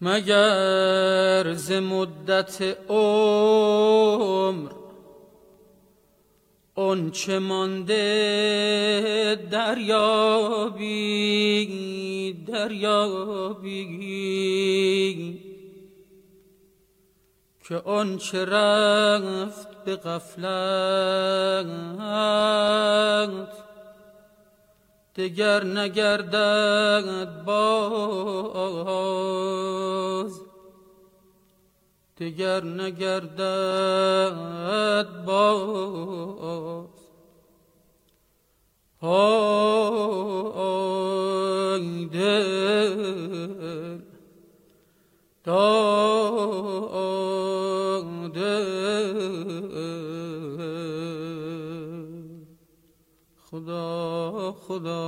مگر ز مدت عمر اون چه مانده دریابی دریابی، که اون چه رفت به غفلت دگر نگردد باز. دگر نگردد باز. آی دل دار خدا خدا